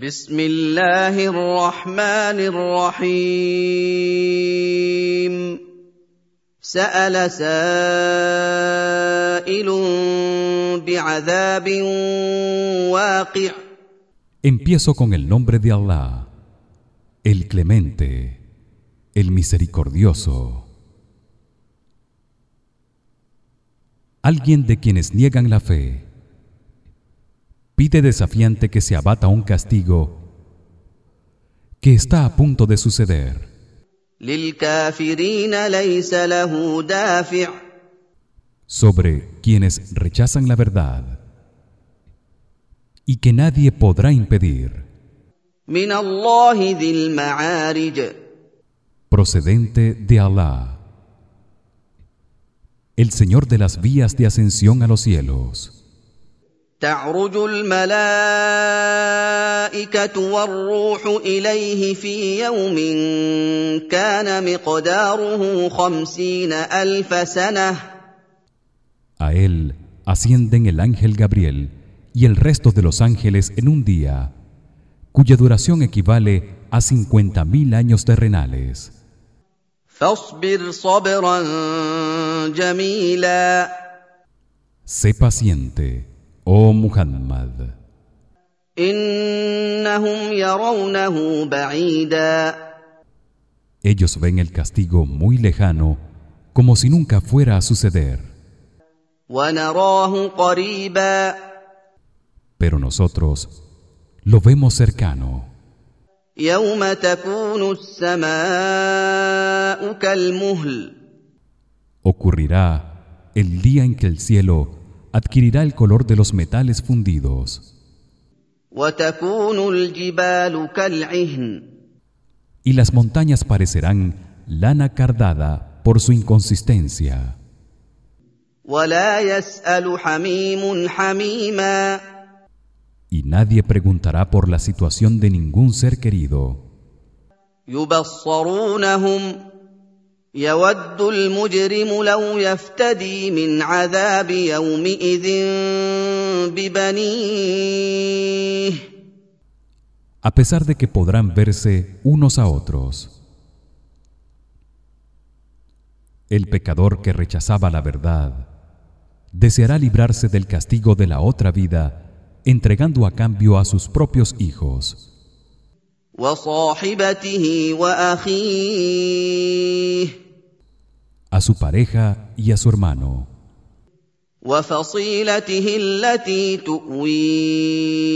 بسم الله الرحمن الرحيم سال سائل بعذاب واقع Empiezo con el nombre de Allah, el Clemente, el Misericordioso. Alguien de quienes niegan la fe pide desafiante que se abata un castigo que está a punto de suceder. Sobre quienes rechazan la verdad y que nadie podrá impedir. Procedente de Alá, el Señor de las vías de ascensión a los cielos. تعرج الملائكه والروح اليه في يوم كان مقداره خمسين الف سنه a él ascienden el ángel Gabriel y el resto de los ángeles en un día cuya duración equivale a 50000 años terrenales فاصبر صبرا جميلا sé paciente Oh Muhammad, ellos ven el castigo muy lejano, como si nunca fuera a suceder. Pero nosotros lo vemos cercano. Ocurrirá el día en que el cielo adquirirá el color de los metales fundidos. Y las montañas parecerán lana cardada por su inconsistencia. Y nadie preguntará por la situación de ningún ser querido. يود المجرم لو يفتدي من عذاب يومئذ ببنيه a pesar de que podrán verse unos a otros el pecador que rechazaba la verdad deseará librarse del castigo de la otra vida entregando a cambio a sus propios hijos وصاحبته واخيه a su pareja y a su hermano وفصيلته التي تؤويه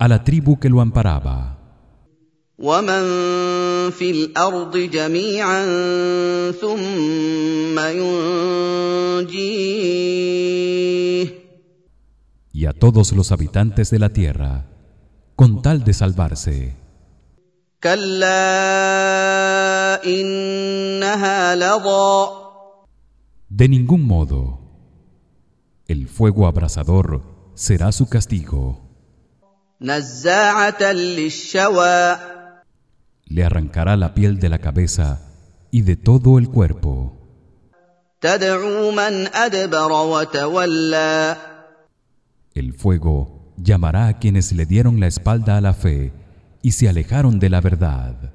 a la tribu que lo amparaba ومن في الارض جميعا ثم ينجيه y a todos los habitantes de la tierra con tal de salvarse كلا انها لظى De ningún modo. El fuego abrasador será su castigo. Le arrancará la piel de la cabeza y de todo el cuerpo. El fuego llamará a quienes le dieron la espalda a la fe y se alejaron de la verdad.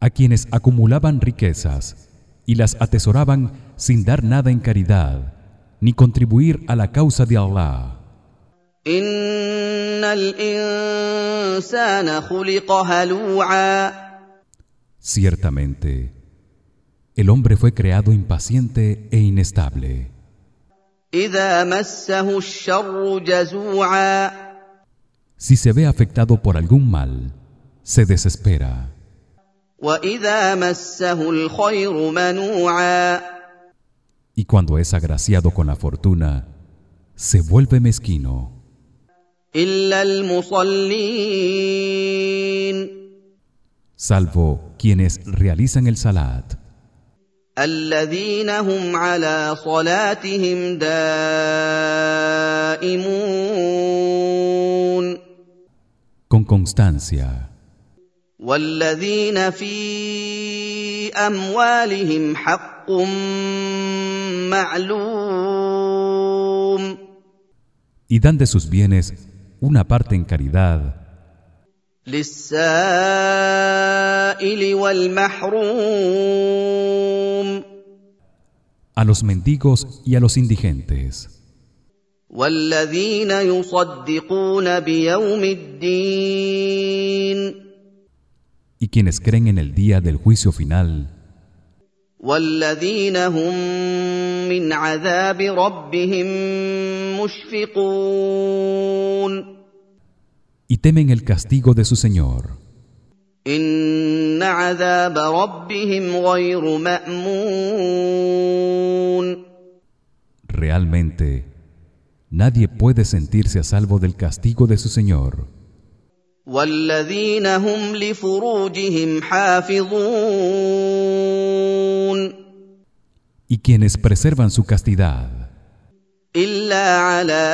A quienes acumulaban riquezas y las atesoraban sin dar nada en caridad ni contribuir a la causa de Allah. Ciertamente el hombre fue creado impaciente e inestable. Si se ve afectado por algún mal, se desespera. Y cuando es agraciado con la fortuna, se vuelve mezquino. Salvo quienes realizan el salat. الذين هم على صلاتهم دائمون con constancia والذين في اموالهم حق معلوم y dan de sus bienes una parte en caridad للسائل والمحروم a los mendigos y a los indigentes والذين يصدقون بيوم الدين y quienes creen en el día del juicio final والذين هم من عذاب ربهم مشفقون y temen el castigo de su Señor. Realmente, nadie puede sentirse a salvo del castigo de su Señor. Y quienes preservan su castidad الا على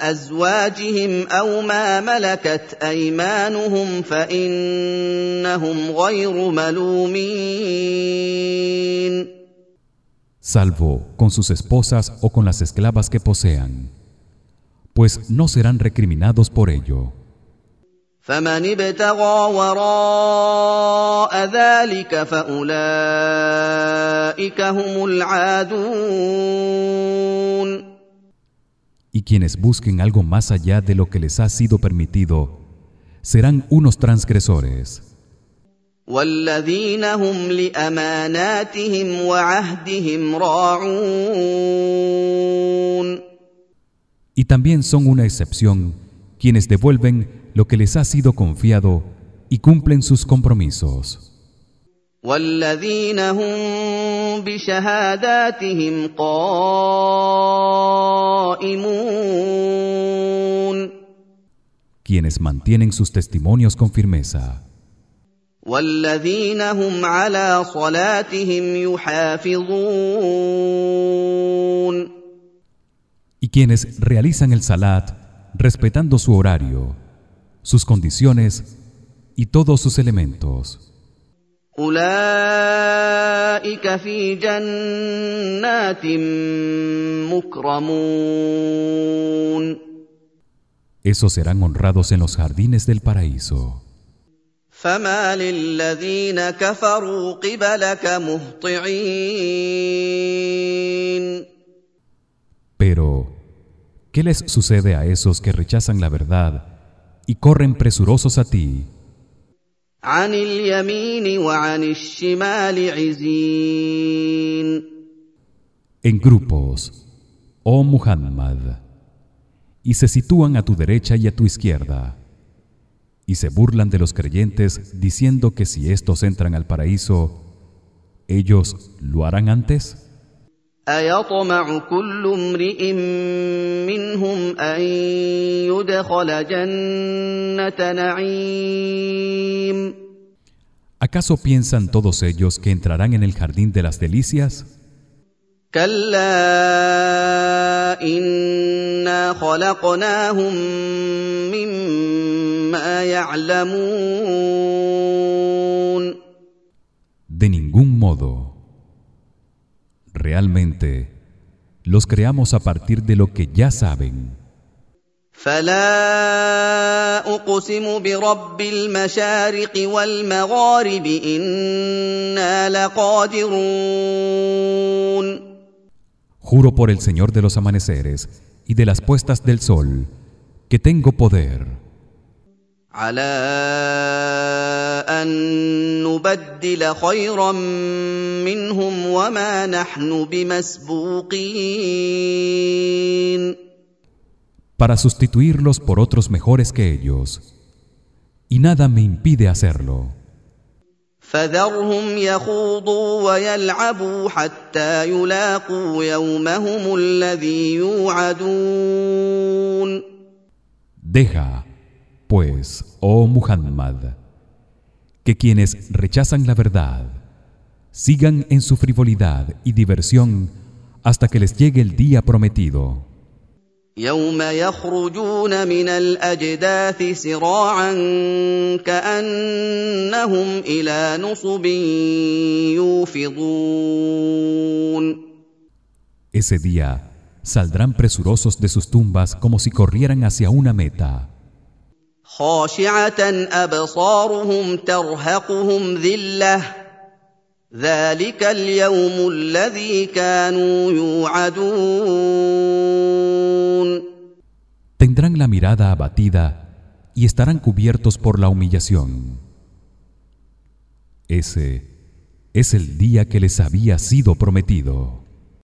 ازواجهم او ما ملكت ايمانهم فانهم غير ملومين salvo con sus esposas o con las esclavas que posean pues no serán recriminados por ello فمن ابتغى وراء ذلك فاولئك هم العادون y quienes busquen algo más allá de lo que les ha sido permitido serán unos transgresores والذين هم لاماناتهم وعهدهم راعون y también son una excepción quienes devuelven lo que les ha sido confiado y cumplen sus compromisos والذين هم بشهاداتهم قائمون quienes mantienen sus testimonios con firmeza والذين هم على صلاتهم يحافظون y quienes realizan el salat respetando su horario sus condiciones y todos sus elementos اولئك في جنات مكرمون esos serán honrados en los jardines del paraíso فما للذين كفروا قبلك مهطعين pero ¿qué les sucede a esos que rechazan la verdad y corren presurosos a ti. En grupos, oh Muhammad, y se sitúan a tu derecha y a tu izquierda, y se burlan de los creyentes diciendo que si estos entran al paraíso, ellos lo harán antes. أيطمع كل امرئ منهم أن يدخل جنة نعيم ¿Acaso piensan todos ellos que entrarán en el jardín de las delicias? كلا إنا خلقناهم مما يعلمون De ningún modo. Realmente los creamos a partir de lo que ya saben. فلا اقسم برب المشارق والمغارب انا لقادرون Juro por el Señor de los amaneceres y de las puestas del sol que tengo poder على ان نبدل خيرا منهم وما نحن بمسبوقين para sustituirlos por otros mejores que ellos y nada me impide hacerlo فذرهم يخوضوا ويلعبوا حتى يلاقوا يومهم الذي يوعدون Deja, pues, oh Muhammad, que quienes rechazan la verdad sigan en su frivolidad y diversión hasta que les llegue el día prometido. يوم يخرجون من الاجداث سراعا كانهم الى نصب يوفضون Ese día saldrán presurosos de sus tumbas como si corrieran hacia una meta خاشعه ابصارهم ترهقهم ذله ذلك اليوم الذي كانوا يوعدون tendrán la mirada abatida y estarán cubiertos por la humillación ese es el día que les había sido prometido